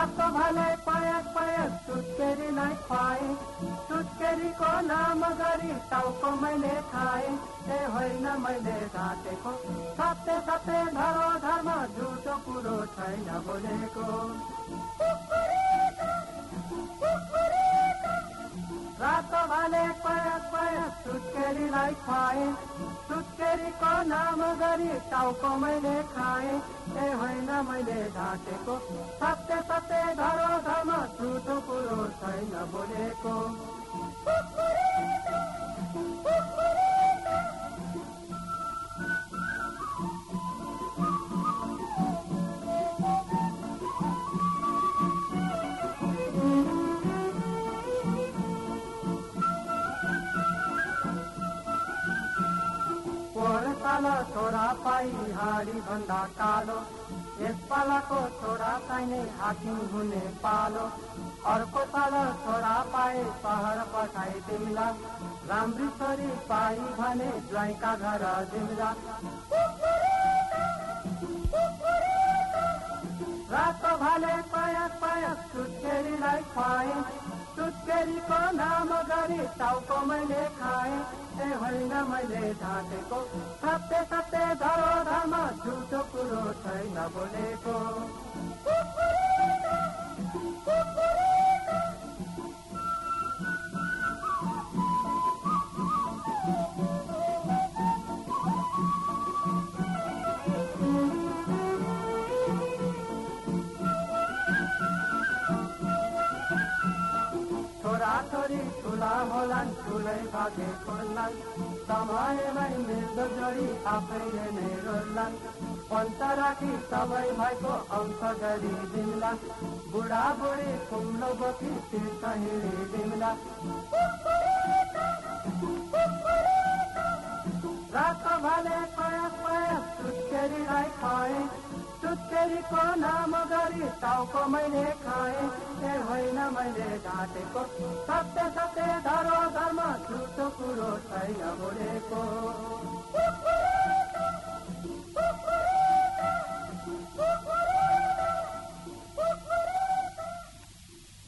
रातो भाले पायक पायक सुत्केरीलाई खुवाए। सुत्केरीको नाम गरी टाउको मैले खाए। ए होइन मैले ढाँटेको सत्य सत्य धरो धर्म झुटो कुरो छैन बोलेको। रातो भाले पायक पायक सुत्केरीलाई खुवाए। सुत्केरीको नाम गरी टाउको मैले खाए। ए होइन मैले ढाँटेको सत्य साल छोरा पाइ हाडी भन्दा कालो। यस पालाको छोरा चाहिने हाकिम हुने पालो। अर्को साल छोरा पाए सहर पठाइ तिमीला राम्री छोरी पाइ भने ज्वाइँका घर तिमीला रातो भाले पायक पायक सुत्केरीलाई खुवाए। सुत्केरीको नाम गरी टाउको मैले खाए। ए होइन मैले ढाँटेको सत्य सत्य धरो धर्म झुटो कुरो छैन बोलेको। রাতরি তুলা হলান তুলাই ভাগে করলাম। সময় ভাই মৃদ জড়ি আপে এনে রোলাম পন্তা রাখি সবাই ভাইকো অংশ জড়ি দিমলাম বুড়া বুড়ি কুমলো গতি তীর্থ হিড়ি রাত ভালে পায়া পায়া, সুচেরি রায় খায় सुत्केरीको नाम गरी टाउको मैले खाए। ए होइन मैले ढाँटेको सत्य सत्य धरो धर्म झुटो कुरो छैन बोलेको